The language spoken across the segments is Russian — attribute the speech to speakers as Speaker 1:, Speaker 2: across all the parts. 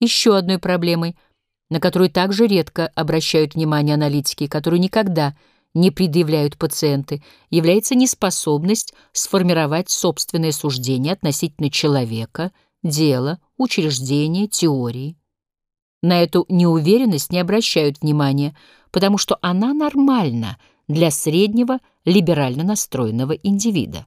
Speaker 1: Еще одной проблемой, на которую также редко обращают внимание аналитики, которую никогда не предъявляют пациенты, является неспособность сформировать собственное суждение относительно человека, дела, учреждения, теории. На эту неуверенность не обращают внимания, потому что она нормальна для среднего либерально настроенного индивида.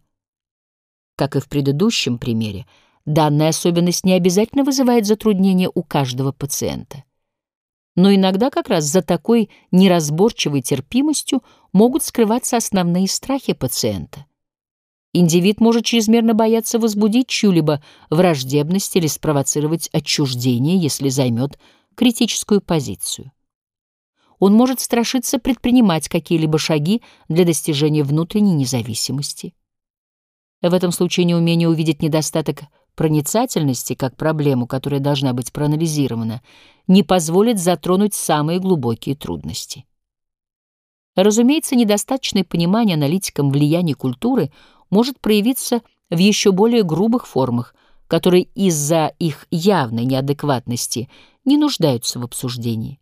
Speaker 1: Как и в предыдущем примере, Данная особенность не обязательно вызывает затруднения у каждого пациента. Но иногда как раз за такой неразборчивой терпимостью могут скрываться основные страхи пациента. Индивид может чрезмерно бояться возбудить чью-либо враждебность или спровоцировать отчуждение, если займет критическую позицию. Он может страшиться предпринимать какие-либо шаги для достижения внутренней независимости. В этом случае неумение увидеть недостаток проницательности как проблему, которая должна быть проанализирована, не позволит затронуть самые глубокие трудности. Разумеется, недостаточное понимание аналитикам влияния культуры может проявиться в еще более грубых формах, которые из-за их явной неадекватности не нуждаются в обсуждении.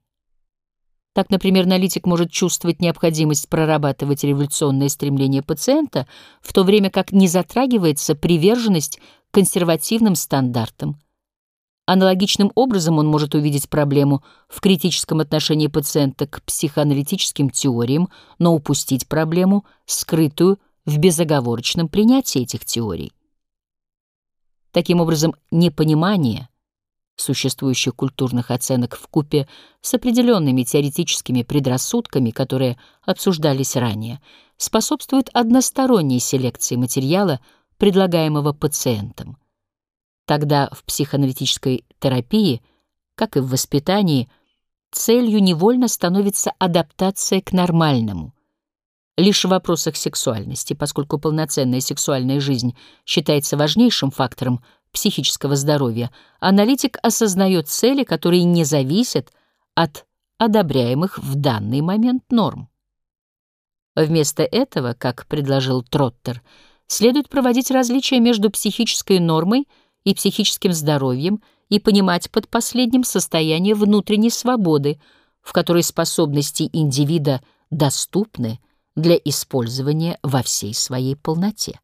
Speaker 1: Так, например, аналитик может чувствовать необходимость прорабатывать революционное стремление пациента, в то время как не затрагивается приверженность консервативным стандартам. Аналогичным образом он может увидеть проблему в критическом отношении пациента к психоаналитическим теориям, но упустить проблему, скрытую в безоговорочном принятии этих теорий. Таким образом, непонимание — существующих культурных оценок в купе с определенными теоретическими предрассудками, которые обсуждались ранее, способствует односторонней селекции материала, предлагаемого пациентам. Тогда в психоаналитической терапии, как и в воспитании, целью невольно становится адаптация к нормальному. Лишь в вопросах сексуальности, поскольку полноценная сексуальная жизнь считается важнейшим фактором психического здоровья, аналитик осознает цели, которые не зависят от одобряемых в данный момент норм. Вместо этого, как предложил Троттер, следует проводить различия между психической нормой и психическим здоровьем и понимать под последним состояние внутренней свободы, в которой способности индивида доступны для использования во всей своей полноте.